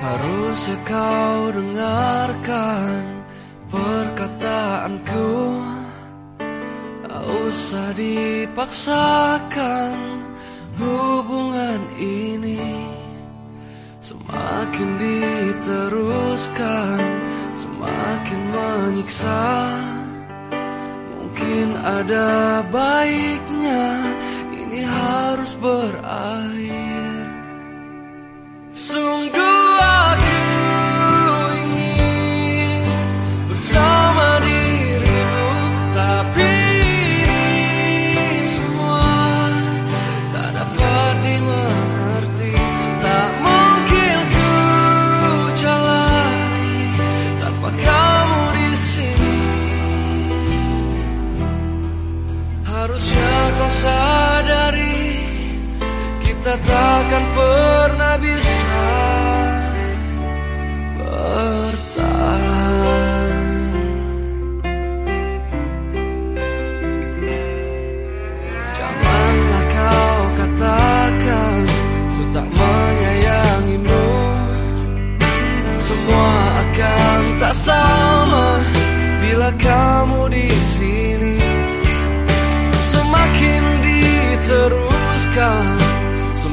Harusnya kau dengarkan perkataanku. Tak usah dipaksakan hubungan ini. Semakin diteruskan Semakin menyiksa. Mungkin ada baiknya Ini harus berakhir kamu di sini. Harusnya kau sadari kita takkan pernah bisa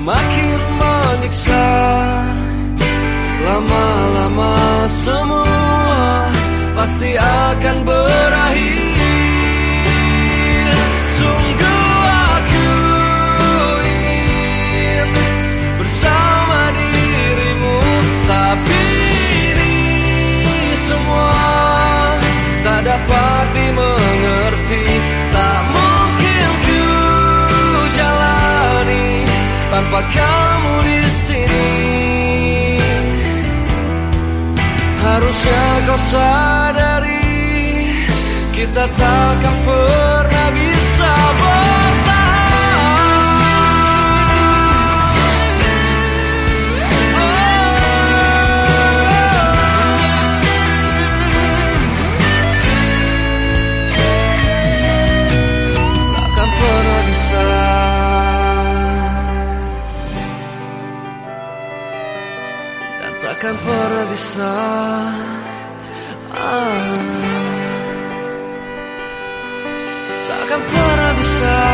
semakin menyiksa. Lama-lama semua pasti akan berakhir. Sungguh aku ingin bersama dirimu, tapi ini semua tak dapat dimengerti. Tanpa kamu di sini. Harusnya kau sadari kita takkan pernah bisa. Takkan pernah bisa ah. Takkan pernah bisa